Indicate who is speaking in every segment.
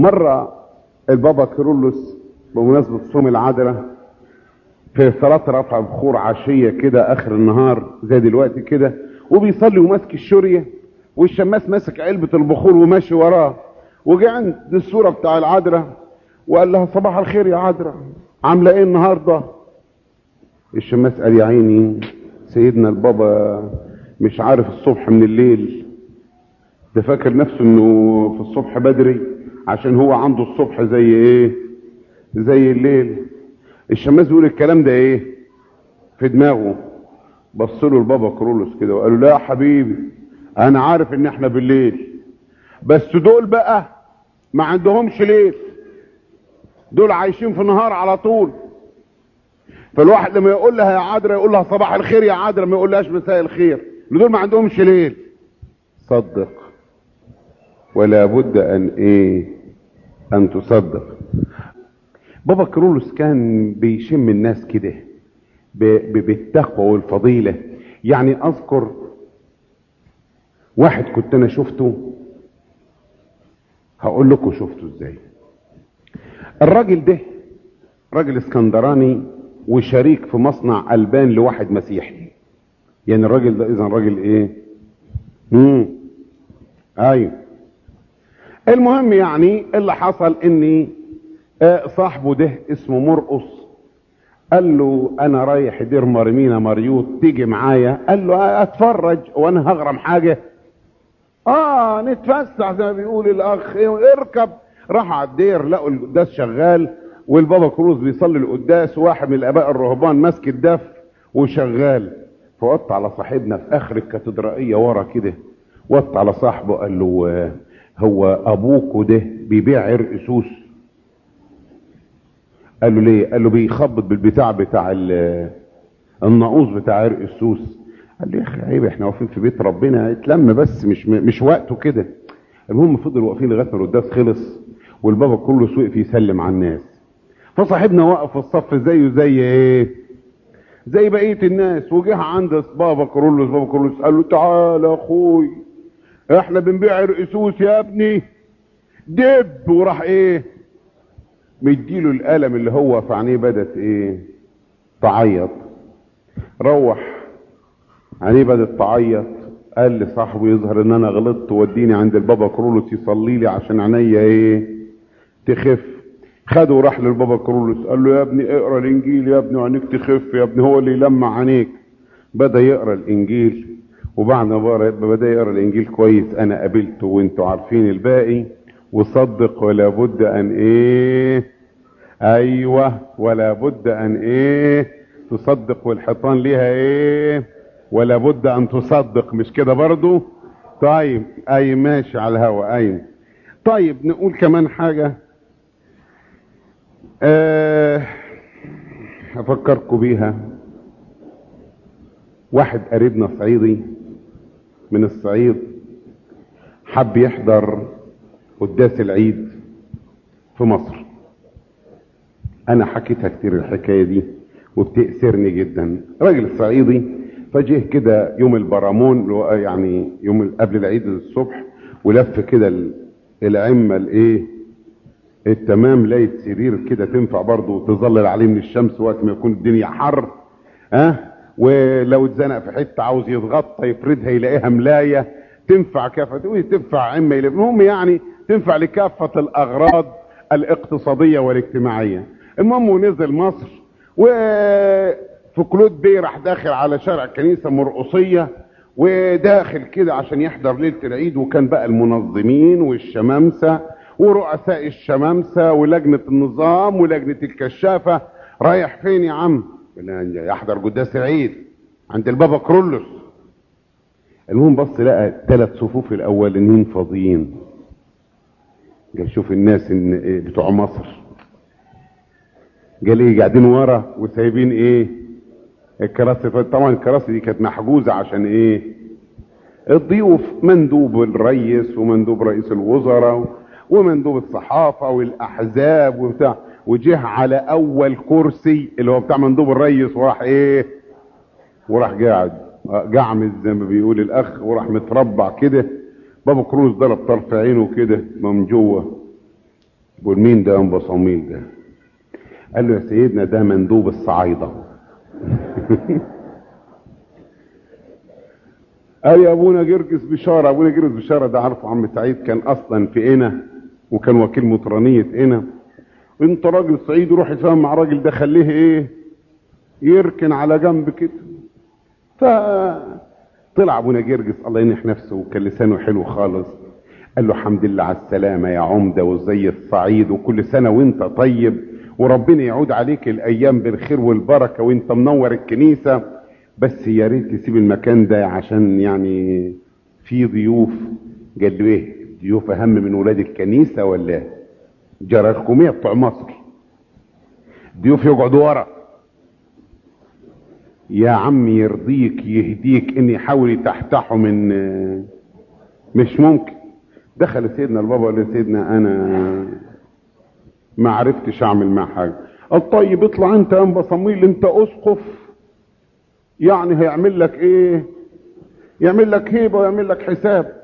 Speaker 1: مرة البابا كيرلس بمناسبة صوم العذراء في صلاة رفع بخور عشية كده آخر النهار زي دلوقتي كده وبيصلي وماسك الشورية والشماس ماسك علبة البخور وماشي وراه وجه عند الصورة بتاع العذراء وقال لها صباح الخير يا عذراء عاملة إيه النهاردة؟ الشماس قال يا عيني سيدنا البابا مش عارف الصبح من الليل ده فاكر نفسه إنه في الصبح بدري عشان هو عنده الصبح زي إيه؟ زي الليل. الشماس بيقول الكلام ده إيه؟ في دماغه. بص له البابا كرولوس كده وقال له لا حبيبي أنا عارف إن إحنا بالليل. بس دول بقى ما عندهمش ليل. دول عايشين في النهار على طول. فالواحد لما يقول لها يا عذرا يقول لها صباح الخير يا عذرا ما يقولهاش مساء الخير. دول ما عندهمش ليل. صدق. ولا بد أن إيه؟ أن تصدق. بابا كرولوس كان بيشم الناس كده بالتقوى والفضيلة. يعني أذكر واحد كنت أنا شفته. هقول لكم شفته إزاي. الراجل ده راجل إسكندراني وشريك في مصنع ألبان لواحد مسيحي. يعني الراجل ده اذا راجل إيه؟ امم أيوه. المهم يعني اللي حصل إني آه صاحبه ده اسمه مرقص. قال له أنا رايح دير مرمينا مريوط تيجي معايا. قال له أتفرج وأنا هغرم حاجة. آه نتفسح زي ما بيقول الأخ. اركب. راح على الدير لقوا القداس شغال والبابا كروز بيصلي القداس. وواحد من الأباء الرهبان ماسك الدف وشغال. فوقت على صاحبنا في آخر الكاتدرائية ورا كده. وقت على صاحبه قال له هو ابوكوا ده بيبيع عرق سوس قال له ليه؟ قال له بيخبط بالبتاع بتاع الناقوس بتاع عرق السوس قال له يا أخي عيب إحنا واقفين في بيت ربنا اتلم بس مش مش وقته كده. المهم فضل واقفين لغاية ما القداس خلص والبابا كله وقف يسلم على الناس. فصاحبنا وقف في الصف زيه زي إيه؟ زي بقية الناس. وجه عند بابا كرولوس بابا كرولوس قال له تعالى أخوي. إحنا بنبيع عرق سوس يا ابني. دب وراح إيه؟ مديله القلم اللي هو في عينيه بدت إيه؟ تعيط. روح. عينيه بدت تعيط. قال لصاحبه يظهر ان أنا غلطت وديني عند البابا كرولوس يصلي لي عشان عينيا إيه؟ تخف. خده وراح للبابا كرولوس. قال له يا ابني اقرأ الإنجيل يا ابني وعينيك تخف يا ابني. هو اللي يلمع عينيك. بدأ يقرأ الإنجيل. وبعد ما بدأ يقرأ الإنجيل كويس. أنا قابلته وانتوا عارفين الباقي. وصدق ولا بد أن إيه؟ أيوه ولا بد أن إيه؟ تصدق والحيطان ليها إيه؟ ولا بد أن تصدق مش كده برضو؟ طيب أي ماشي على الهوا اي طيب نقول كمان حاجة. أه افكركم بيها. واحد قريبنا صعيدي من الصعيد حب يحضر قداس العيد في مصر. أنا حكيتها كتير الحكاية دي وبتأثرني جدا. راجل صعيدي فجه كده يوم البرامون يعني يوم قبل العيد الصبح ولف كده العمة الإيه؟ التمام لقيت سرير كده تنفع برضه تظلل عليه من الشمس وقت ما يكون الدنيا حر. ها؟ أه؟ ولو اتزنق في حتة عاوز يتغطى يفردها يلاقيها ملاية تنفع كافة تنفع عمه المهم يعني تنفع لكافة الأغراض الاقتصادية والاجتماعية. المهم ونزل مصر وفي كلود بيه راح داخل على شارع كنيسة مرقصية وداخل كده عشان يحضر ليلة العيد وكان بقى المنظمين والشمامسة ورؤساء الشمامسة ولجنة النظام ولجنة الكشافة. رايح فين يا عم؟ يحضر قداس العيد عند البابا كرولوس. المهم بص لقى ثلاث صفوف الاولانيين فاضيين. قال شوف الناس إن بتوع مصر. قال إيه قاعدين ورا وسايبين إيه؟ الكراسي. طبعا الكراسي دي كانت محجوزة عشان إيه؟ الضيوف مندوب الرئيس ومندوب رئيس الوزراء ومندوب الصحافة والأحزاب وبتاع. وجه على أول كرسي اللي هو بتاع مندوب الرئيس وراح إيه؟ وراح قاعد. جعمز زي ما بيقول الأخ وراح متربع كده. بابا كروز ضرب طرف عينه كده من جوه. بقول مين ده؟ انبا صميل ده. قال له يا سيدنا ده مندوب الصعايدة. قال يا أبونا جرجس بشارة. أبونا جرجس بشارة ده عارفه عم سعيد كان أصلا في قنا وكان وكيل مطرانية قنا انت راجل صعيدي روح اتفاهم مع الراجل ده خليه إيه؟ يركن على جنب كده. فطلع ابونا جرجس الله ينح نفسه وكان لسانه حلو خالص. قال له الحمد لله على السلامة يا عمدة وزي الصعيد وكل سنة وانت طيب. وربنا يعود عليك الأيام بالخير والبركة وانت منور الكنيسة. بس يا ريت تسيب المكان ده عشان يعني في ضيوف. قال له إيه؟ ضيوف أهم من ولاد الكنيسة ولا جراكميه بتوع مصر. ضيوف يقعدوا ورا. يا عم يرضيك يهديك إن يحاول يتحتحوا من مش ممكن. دخل سيدنا البابا قال سيدنا أنا ما عرفتش أعمل معاه حاجة. قال طيب اطلع أنت يا انبا صمويل أنت أسقف. يعني هيعمل لك إيه؟ يعمل لك هيبة ويعمل لك حساب.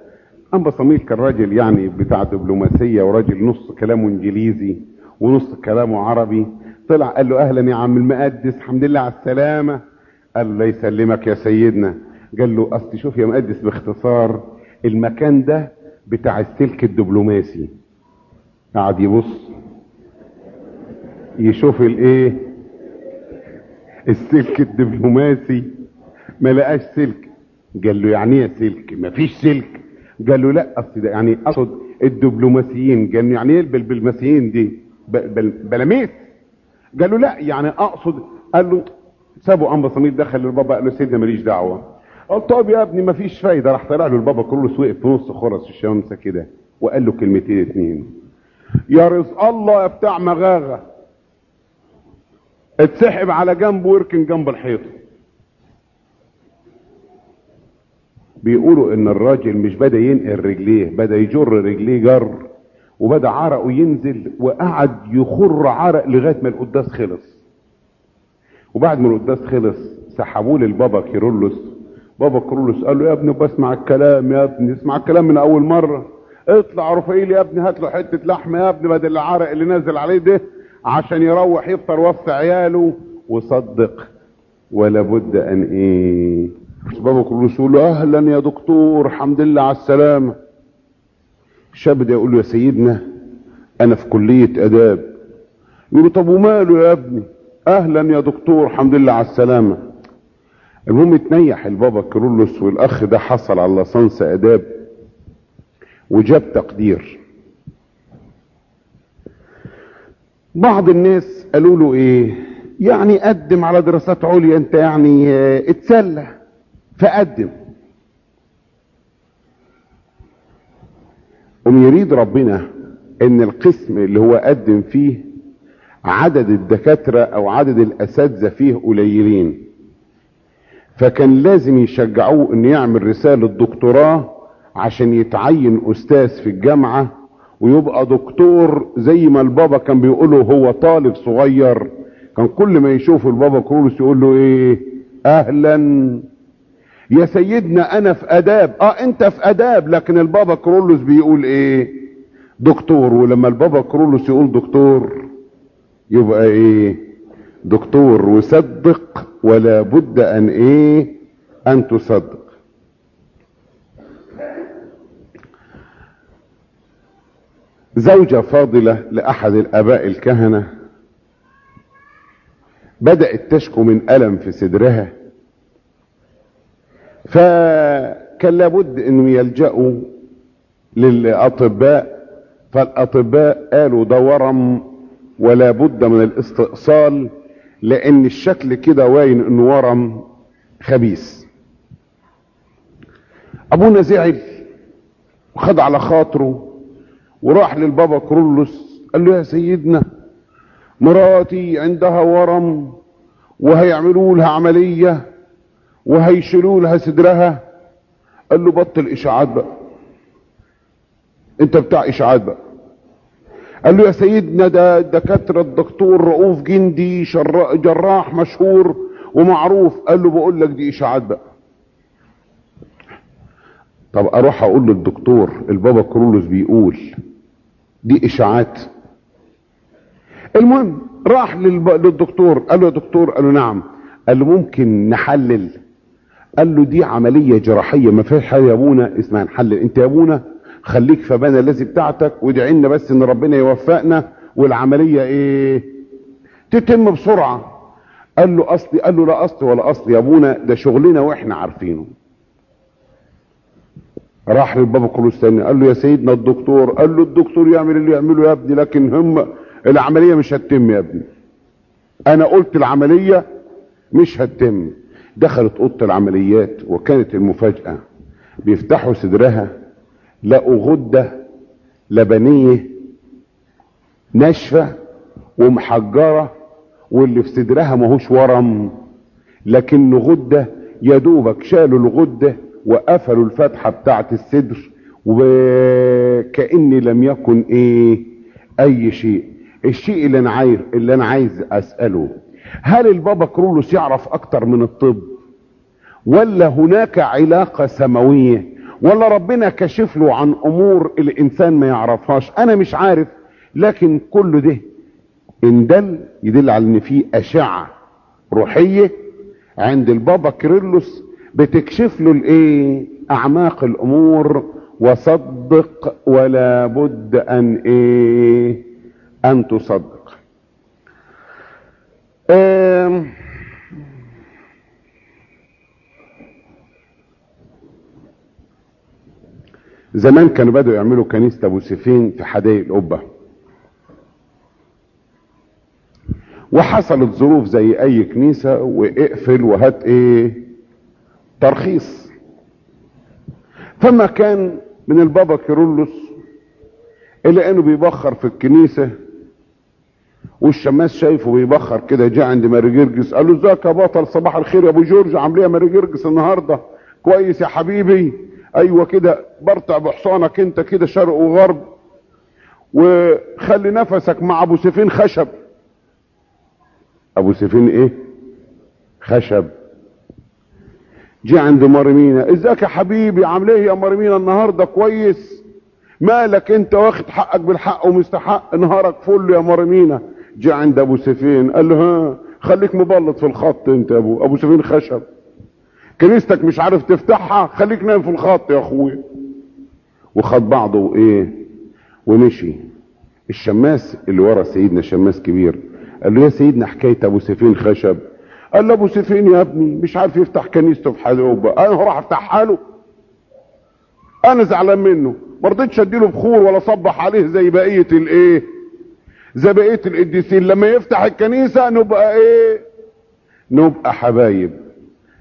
Speaker 1: انبا صميل كان راجل يعني بتاع دبلوماسية وراجل نص كلامه إنجليزي ونص كلامه عربي طلع قال له أهلا يا عم المقدس الحمد لله على السلامة. قال له الله يسلمك يا سيدنا. قال له أصل شوف يا مقدس باختصار المكان ده بتاع السلك الدبلوماسي. قعد يبص يشوف الإيه؟ السلك الدبلوماسي. ما لقاش سلك. قال له يعني إيه سلك؟ مفيش سلك. قال له لا أصل يعني أقصد الدبلوماسيين قال يعني إيه البلماسيين دي؟ بل بلاميس. له لا يعني أقصد قال له سابوا انبا صميل دخل للبابا قال له سيدنا ماليش دعوة. قال طب يا ابني مفيش فايدة. راح طلع له البابا كرولوس وقف في نص خرس الشمسه كده وقال له كلمتين اتنين. يا رزق الله يا بتاع مغاغة اتسحب على جنبه ويركن جنب الحيطة. بيقولوا إن الراجل مش بدأ ينقل رجليه بدأ يجر رجليه جر وبدأ عرقه ينزل وقعد يخر عرق لغاية ما القداس خلص. وبعد ما القداس خلص سحبوه للبابا كيرلس. بابا كيرلس قال له يا ابني بسمع الكلام يا ابني اسمع الكلام من أول مرة. اطلع رفايل يا ابني هات له حتة لحمة يا ابني بدل العرق اللي نازل عليه ده عشان يروح يفطر وسط عياله وصدق ولا بد أن إيه يقول له أهلا يا دكتور. الحمد لله على السلامه الشاب ده يقول له يا سيدنا أنا في كلية آداب. يقول له طب وماله يا ابني؟ أهلا يا دكتور. الحمد لله على السلامة. المهم اتنيح البابا كيرلس والأخ ده حصل على لصنص آداب وجاب تقدير. بعض الناس قالوا له إيه؟ يعني قدم على دراسات عليا أنت يعني آه اتسلى. فقدم. قم يريد ربنا إن القسم اللي هو قدم فيه عدد الدكاترة أو عدد الأساتذة فيه قليلين. فكان لازم يشجعوه إنه يعمل رسالة دكتوراه عشان يتعين أستاذ في الجامعة ويبقى دكتور زي ما البابا كان بيقوله هو طالب صغير. كان كل ما يشوف البابا كرولوس يقول له إيه؟ أهلا. يا سيدنا أنا في آداب. آه أنت في آداب. لكن البابا كرولوس بيقول إيه؟ دكتور. ولما البابا كرولوس يقول دكتور يبقى إيه؟ دكتور. وصدق ولا بد أن إيه؟ أن تصدق. زوجة فاضلة لأحد الآباء الكهنة بدأت تشكو من ألم في صدرها. فكان لابد أنهم يلجأوا للأطباء فالأطباء قالوا ده ورم ولا بد من الاستئصال لأن الشكل كده واين أنه ورم خبيث. أبونا زعل وخد على خاطره وراح للبابا كرولوس قال له يا سيدنا مراتي عندها ورم وهيعملوا لها عملية. وهيشيلوا لها صدرها. قال له بطل إشاعات بقى. أنت بتاع إشاعات بقى. قال له يا سيدنا ده الدكاترة الدكتور رؤوف جندي جراح مشهور ومعروف. قال له بقول لك دي إشاعات بقى. طب أروح أقول للدكتور البابا كرولوس بيقول دي إشاعات. المهم راح. للدكتور. قال له يا دكتور قال له نعم. قال له ممكن نحلل قال له دي عملية جراحية ما فيش حاجة يا أبونا. اسمها نحلل أنت يا أبونا خليك في بنا الذي بتاعتك وادعي لنا بس إن ربنا يوفقنا. والعملية إيه؟ تتم بسرعة. قال له اصلي قال له لا اصلي ولا اصلي يا أبونا ده شغلنا وإحنا عارفينه. راح للبابا كروس تاني قال له يا سيدنا الدكتور قال له الدكتور يعمل اللي يعمله يا ابني لكن هم العملية مش هتتم يا ابني. أنا قلت العملية مش هتتم. دخلت أوضة العمليات وكانت المفاجأة. بيفتحوا صدرها لقوا غدة لبنية ناشفة ومحجرة واللي في صدرها ماهوش ورم لكن غدة يا دوبك شالوا الغدة وقفلوا الفتحة بتاعة الصدر وكأن لم يكن إيه أي شيء. الشيء اللي أنا عايز اللي أنا عايز أسأله. هل البابا كرولوس يعرف أكتر من الطب؟ ولا هناك علاقة سماوية؟ ولا ربنا كشف له عن أمور الإنسان ما يعرفهاش؟ أنا مش عارف لكن كل ده إن دل يدل على إن في أشعة روحية عند البابا كيرلس بتكشف له الإيه؟ أعماق الأمور. وصدق ولا بد أن إيه؟ أن تصدق. زمان كانوا بدأوا يعملوا كنيسة أبو سيفين في حدائق القبة. وحصلت ظروف زي أي كنيسة واقفل وهات إيه؟ ترخيص. فما كان من البابا كيرلس إلا إنه بيبخر في الكنيسة والشماس شايفه بيبخر كده جه عند ماري جرجس قال له إزيك يا بطل؟ صباح الخير يا أبو جورج عامل إيه يا ماري جرجس النهارده؟ كويس يا حبيبي. أيوه كده برتع بحصانك أنت كده شرق وغرب. وخلي نفسك مع أبو سيفين خشب. أبو سيفين إيه؟ خشب. جه عند مرمينا إزيك يا حبيبي؟ عامل إيه يا مرمينا النهارده؟ كويس. مالك أنت واخد حقك بالحق ومستحق نهارك فل يا مرمينا جه عند أبو سيفين قال له ها خليك مبلط في الخط أنت يا أبو. أبو سيفين خشب. كنيستك مش عارف تفتحها خليك نايم في الخط يا اخويا وخد بعضه وإيه ومشي الشماس اللي ورا سيدنا شماس كبير. قال له يا سيدنا حكاية أبو سيفين خشب. قال له أبو سيفين يا ابني مش عارف يفتح كنيسته في حدوبه أنا هروح افتحها له أنا زعلان منه. ما رضيتش أديله بخور ولا صبح عليه زي بقية الإيه زي بقيه القديسين لما يفتح الكنيسة نبقى إيه؟ نبقى حبايب.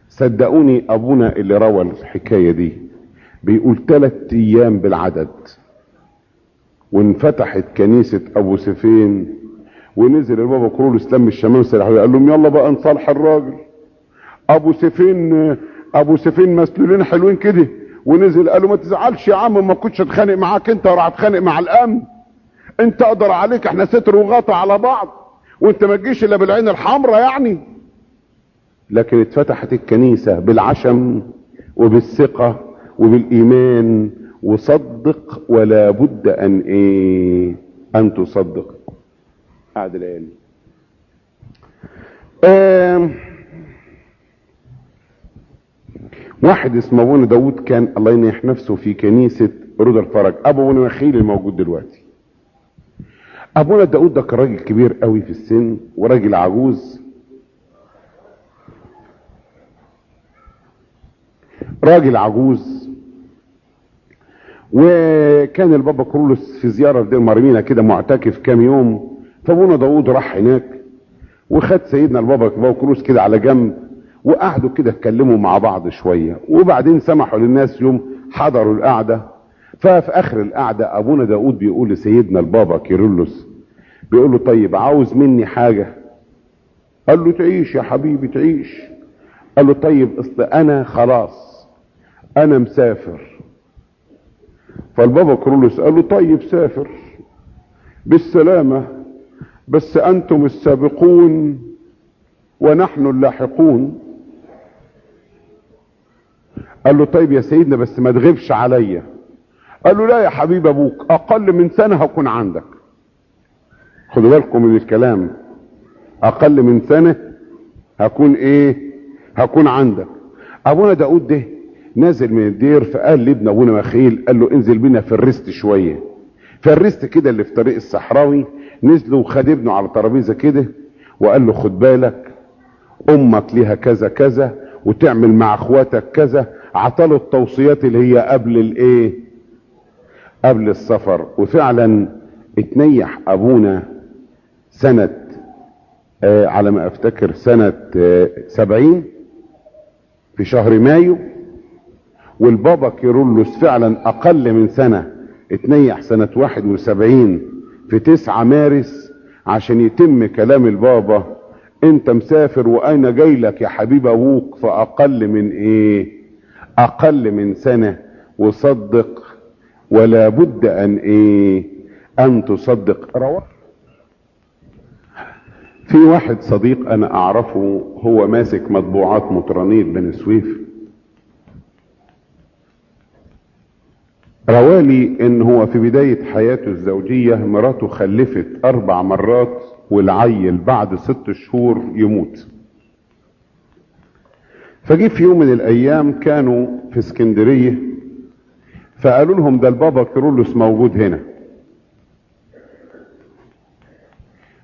Speaker 1: صدقوني أبونا اللي روى الحكاية دي بيقول ثلاث أيام بالعدد. وانفتحت كنيسة أبو سيفين ونزل البابا كرولوس لم الشمامسه قال لهم يلا بقى نصالح الراجل. أبو سيفين أبو سيفين مسلولين حلوين كده ونزل قال له ما تزعلش يا عم ما كنتش أتخانق معاك أنت راح اتخانق مع الأمن. انت أقدر عليك إحنا ستر وغطا على بعض وانت ما تجيش إلا بالعين الحمراء يعني. لكن اتفتحت الكنيسة بالعشم وبالثقة وبالإيمان وصدق ولا بد أن إيه أن تصدق. قاعد ليالي واحد اسمه ابونا داود كان الله ينيح نفسه في كنيسة رضا الفرج ابو ابونا الموجود دلوقتي. ابونا داود ده كان راجل كبير قوي في السن وراجل عجوز. راجل عجوز. وكان البابا كرولوس في زيارة في دير كده معتكف كام يوم. فابونا داود راح هناك وخد سيدنا البابا كرولوس كده على جنب وقعدوا كده اتكلموا مع بعض شوية. وبعدين سمحوا للناس يوم حضروا القعدة. ففي آخر القعدة أبونا داود بيقول لسيدنا البابا كيرلس بيقول له طيب عاوز مني حاجة؟ قال له تعيش يا حبيبي تعيش. قال له طيب أصل أنا خلاص أنا مسافر. فالبابا كرولوس قال له طيب سافر. بالسلامة بس أنتم السابقون ونحن اللاحقون. قال له طيب يا سيدنا بس ما تغيبش عليا. قال له لا يا حبيب أبوك أقل من سنة هكون عندك. خدوا بالكم من الكلام أقل من سنة هكون إيه؟ هكون عندك. أبونا داود ده نازل من الدير فقال لابن أبونا مخيل قال له انزل بينا في الرست شوية. في الرست كده اللي في طريق الصحراوي نزلوا وخد ابنه على ترابيزه كده وقال له خد بالك أمك ليها كذا كذا وتعمل مع أخواتك كذا عطاله التوصيات اللي هي قبل الإيه؟ قبل السفر وفعلا اتنيح أبونا سنة آه على ما أفتكر سنة آه سبعين في شهر مايو والبابا كيرلس فعلا أقل من سنة اتنيح سنة واحد وسبعين في تسعة مارس عشان يتم كلام البابا. أنت مسافر وأنا جاي لك يا حبيب أبوك في أقل من إيه؟ أقل من سنة. وصدق ولا بد أن إيه أن تصدق. رواه. في واحد صديق أنا أعرفه هو ماسك مطبوعات مطرانية بني سويف روالي إن هو في بداية حياته الزوجية مراته خلفت أربع مرات والعيل بعد ست شهور يموت. فجي في يوم من الأيام كانوا في اسكندرية فقالوا لهم ده البابا كيرلس موجود هنا.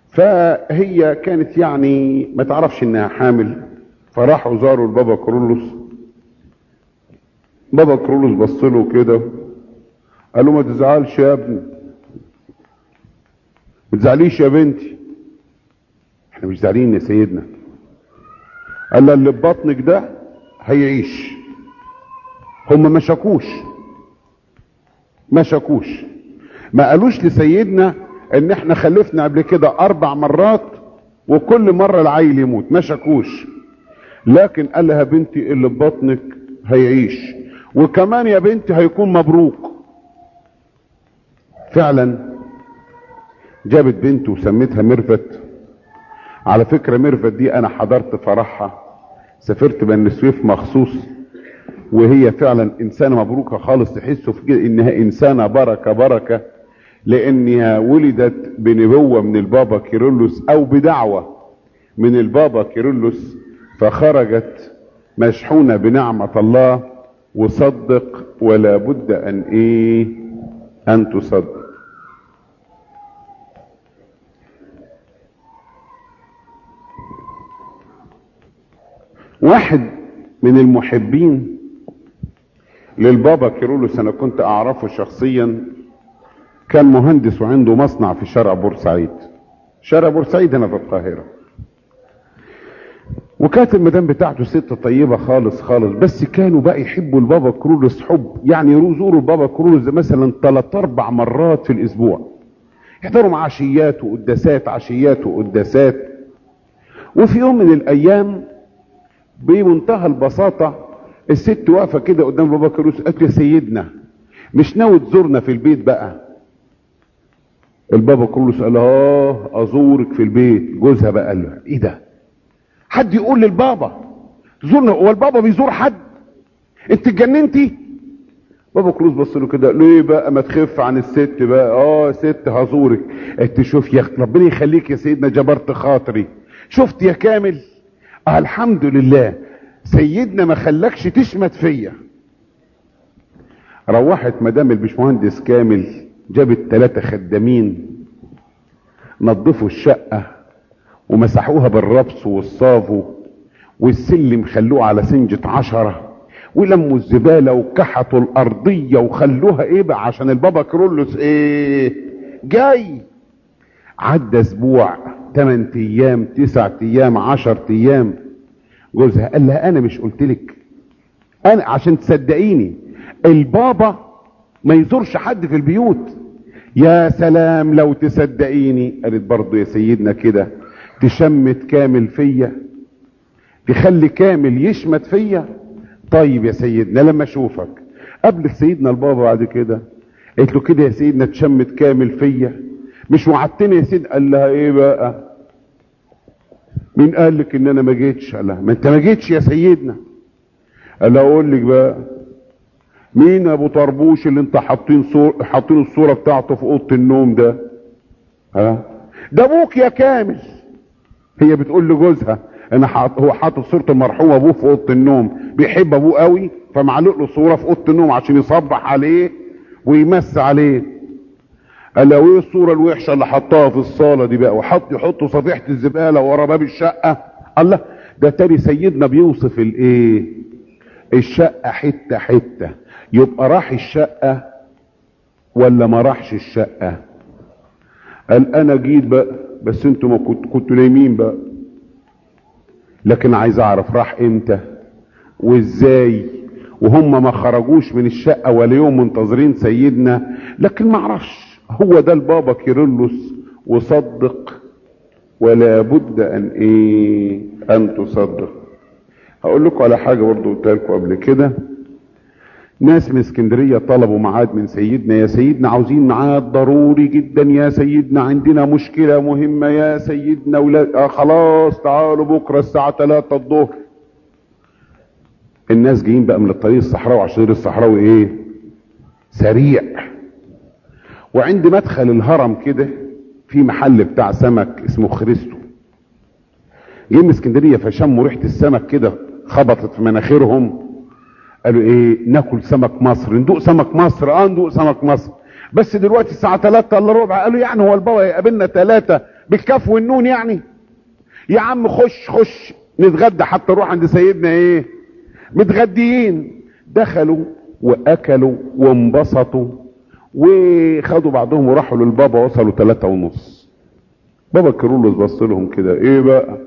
Speaker 1: فهي كانت يعني ما تعرفش إنها حامل فراحوا زاروا البابا كيرلس بابا كيرلس بص له كده قال له ما تزعلش يا ابني. ما تزعليش يا بنتي. إحنا مش زعلانين يا سيدنا. قال له اللي في بطنك ده هيعيش. هم ما شكوش ما شكوش. ما قالوش لسيدنا إن إحنا خلفنا قبل كده أربع مرات وكل مرة العيل يموت. ما شكوش. لكن قال لها بنتي اللي في بطنك هيعيش. وكمان يا بنتي هيكون مبروك. فعلا جابت بنته وسميتها ميرفت. على فكرة ميرفت دي أنا حضرت فرحها. سافرت بني سويف مخصوص. وهي فعلا إنسانة مبروكة خالص تحسوا في كده إنها إنسانة بركة بركة لأنها ولدت بنبوة من البابا كيرلس أو بدعوة من البابا كيرلس فخرجت مشحونة بنعمة الله وصدق ولا بد أن إيه؟ أن تصدق. واحد من المحبين للبابا كيرلس أنا كنت أعرفه شخصيا. كان مهندس وعنده مصنع في شارع بورسعيد. شارع بورسعيد هنا في القاهرة. وكانت المدام بتاعته ست طيبة خالص خالص بس كانوا بقى يحبوا البابا كرولوس حب. يعني يزوروا البابا كرولوس مثلا ثلاث أربع مرات في الأسبوع. يحضروا مع عشيات وقداسات عشيات وقداسات. وفي يوم من الأيام بمنتهى البساطة الست واقفة كده قدام بابا كرولوس قالت يا سيدنا مش ناوي تزورنا في البيت بقى؟ البابا كرولوس قال آه أزورك في البيت. جوزها بقى قال له إيه ده؟ حد يقول للبابا تزورنا هو البابا بيزور حد؟ انت اتجننتي؟ بابا كروز بص له كده ليه بقى ما تخف عن الست بقى؟ آه ست هزورك. انت شوف يا ربنا يخليك يا سيدنا جبرت خاطري. شفت يا كامل؟ آه الحمد لله. سيدنا ما خلاكش تشمت فيا. روحت مدام البشمهندس كامل جابت ثلاثة خدامين نظفوا الشقة ومسحوها بالربس والصافو والسلم خلوه على سنجة عشرة ولموا الزبالة وكحتوا الأرضية وخلوها إيه بقى عشان البابا كرولوس إيه؟ جاي. عدى أسبوع 8 أيام 9 أيام 10 أيام جوزها قال لها أنا مش قلت لك. أنا عشان تصدقيني البابا ما يزورش حد في البيوت. يا سلام لو تصدقيني قالت برضه يا سيدنا كده تشمت كامل فيا تخلي كامل يشمت فيا. طيب يا سيدنا لما أشوفك. قبل سيدنا البابا بعد كده. قالت له كده يا سيدنا تشمت كامل فيا. مش وعدتني يا سيدنا. قال لها إيه بقى؟ مين قال لك إن أنا ما جيتش؟ قال لها ما أنت ما جيتش يا سيدنا. قال لها أقول لك بقى مين أبو طربوش اللي أنت حاطين صور حاطين الصورة بتاعته في أوضة النوم ده؟ ها؟ ده أبوك يا كامل. هي بتقول لجوزها أنا حاط هو حاطط صورة المرحوم أبوه في أوضة النوم. بيحب أبوه قوي فمعلق له صورة في أوضة النوم عشان يصبح عليه ويمس عليه. قال له إيه الصورة الوحشة اللي حطها في الصالة دي بقى؟ وحط يحطوا صفيحة الزبالة ورا باب الشقة. الله ده تاني سيدنا بيوصف الإيه؟ الشقة حتة حتة. يبقى راح الشقة ولا ما راحش الشقة؟ قال أنا جيت بقى بس أنتوا ما كنت كنتوا نايمين بقى. لكن عايز أعرف راح إمتى؟ وإزاي؟ وهم ما خرجوش من الشقة ولا يوم منتظرين سيدنا. لكن ما أعرفش. هو ده البابا كيرلس وصدق. ولا بد أن إيه؟ أن تصدق. هقول لكم على حاجة برضو قلتها لكم قبل كده. ناس من اسكندرية طلبوا ميعاد من سيدنا يا سيدنا عاوزين ميعاد ضروري جدا يا سيدنا عندنا مشكلة مهمة يا سيدنا ولا آه خلاص تعالوا بكرة الساعة 3 الظهر. الناس جايين بقى من الطريق الصحراوي عشان الصحراوي إيه؟ سريع. وعند مدخل الهرم كده في محل بتاع سمك اسمه خريستو. جايين من اسكندرية فشموا ريحه السمك كده خبطت في مناخيرهم. قالوا إيه ناكل سمك مصر. ندوق سمك مصر. آه ندوق سمك مصر. بس دلوقتي الساعة 3 إلا ربع. قالوا يعني هو البابا يقابلنا 3 بالكاف والنون يعني. يا عم خش خش. نتغدى حتى نروح عند سيدنا إيه؟ متغديين. دخلوا وأكلوا وانبسطوا. وخدوا بعضهم وراحوا للبابا وصلوا ثلاثة ونص. بابا كيرلس بص لهم كده إيه بقى؟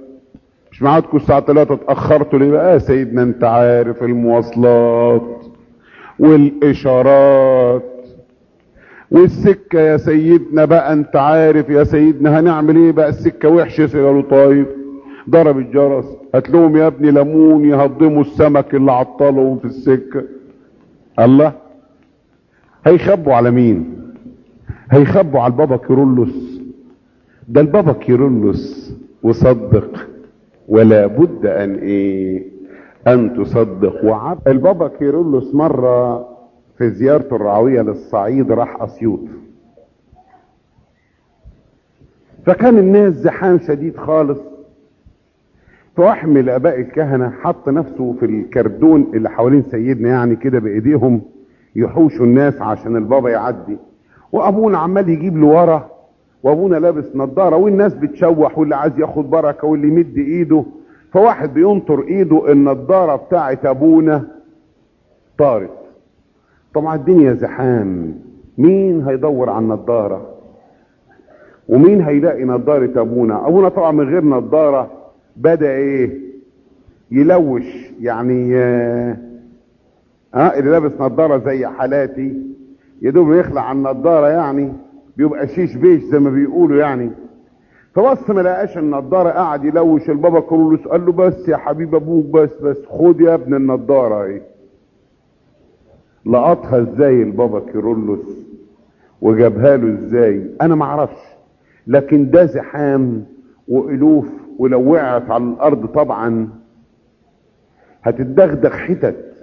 Speaker 1: مش معادكم الساعة 3 اتأخرتوا ليه بقى؟ سيدنا أنت عارف المواصلات والإشارات والسكة يا سيدنا بقى أنت عارف يا سيدنا هنعمل إيه بقى؟ السكة وحشة قالوا طيب ضرب الجرس. هات لهم يا ابني ليمون يهضموا السمك اللي عطلهم في السكة. الله! هيخبوا على مين؟ هيخبوا على البابا كيرلس. ده البابا كيرلس وصدق ولا بد أن إيه؟ أن تصدق. وعب البابا كيرلس مرة في زيارته الرعوية للصعيد راح أسيوط. فكان الناس زحام شديد خالص. فواحد من الآباء الكهنة حط نفسه في الكردون اللي حوالين سيدنا يعني كده بإيديهم. يحوشوا الناس عشان البابا يعدي. وأبونا عمال يجيب له ورا وأبونا لابس نظارة والناس بتشوح واللي عايز ياخد بركة واللي يمد إيده. فواحد بينطر إيده النظارة بتاعت أبونا طارت. طبعا الدنيا زحام. مين هيدور على النظارة؟ ومين هيلاقي نظارة أبونا؟ أبونا طبعا من غير نظارة بدأ إيه؟ يلوش يعني آه ها اللي لابس نظارة زي حالاتي يا دوب يخلع عن النظارة يعني بيبقى شيش بيش زي ما بيقولوا يعني. فبص ما لقاش النضاره قعد يلوش البابا كرولوس قال له بس يا حبيب أبوك بس بس خد يا ابن النضاره أهي. لقطها إزاي البابا كيرلس وجابها له إزاي؟ أنا ما أعرفش. لكن ده زحام وألوف ولو وقعت على الأرض طبعا. هتتدغدغ حتت.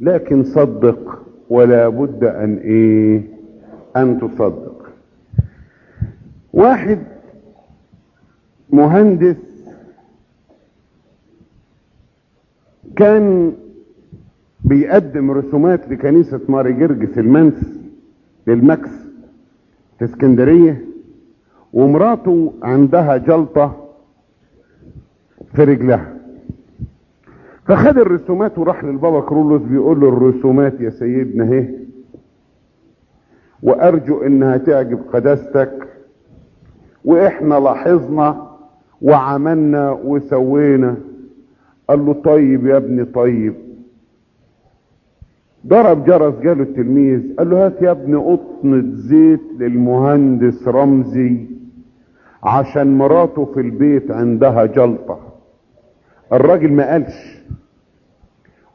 Speaker 1: لكن صدق ولا بد أن إيه؟ أن تصدق. واحد مهندس كان بيقدم رسومات لكنيسة ماري جرجس المنس للمكس في اسكندرية ومراته عندها جلطة في رجلها. فخد الرسومات وراح للبابا كرولوس بيقول له الرسومات يا سيدنا اهي. وأرجو إنها تعجب قداستك. وإحنا لاحظنا وعملنا وسوينا. قال له طيب يا ابني طيب. ضرب جرس جاله التلميذ. قال له هات يا ابني قطنة زيت للمهندس رمزي عشان مراته في البيت عندها جلطة. الراجل ما قالش.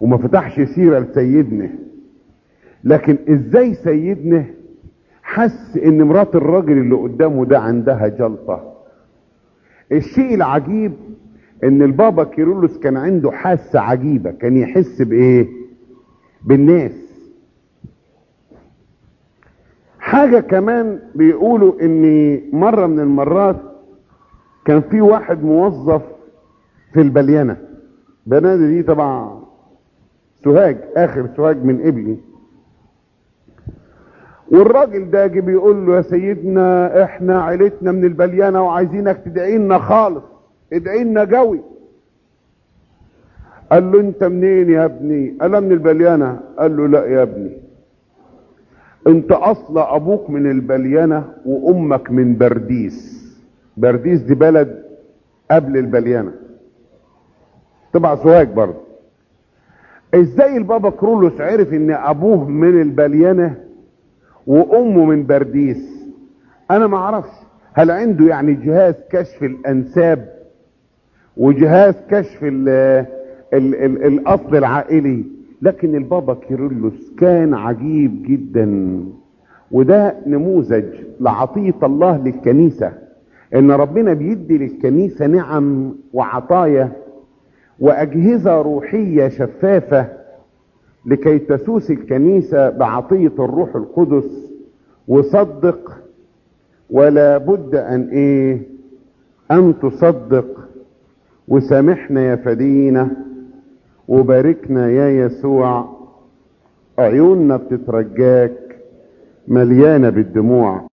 Speaker 1: وما فتحش سيرة لسيدنا. لكن إزاي سيدنا حس إن مرات الراجل اللي قدامه ده عندها جلطة؟ الشيء العجيب إن البابا كيرلس كان عنده حاسة عجيبة كان يحس بإيه؟ بالناس. حاجة كمان بيقولوا إن مرة من المرات كان في واحد موظف في البليانة. بنادي دي طبعا سوهاج آخر سوهاج من ابلي والراجل ده جه بيقول له يا سيدنا إحنا عيلتنا من البليانة وعايزينك تدعي لنا خالص ادعي لنا جوي. قال له أنت منين يا ابني؟ قال من البليانة. قال له لا يا ابني أنت أصل أبوك من البليانة وأمك من برديس. برديس دي بلد قبل البليانة. تبع سوهاج برضه. إزاي البابا كرولوس عرف ان ابوه من البليانة وامه من برديس؟ أنا ما أعرفش. هل عنده يعني جهاز كشف الانساب وجهاز كشف ال ال ال الاصل العائلي؟ لكن البابا كيرلس كان عجيب جدا. وده نموذج لعطية الله للكنيسة إن ربنا بيدي للكنيسة نعم وعطايا وأجهزة روحية شفافة لكي تسوس الكنيسة بعطية الروح القدس وصدق. ولا بد أن إيه؟ أن تصدق. وسامحنا يا فدينا. وباركنا يا يسوع. عيوننا بتترجاك. مليانة بالدموع.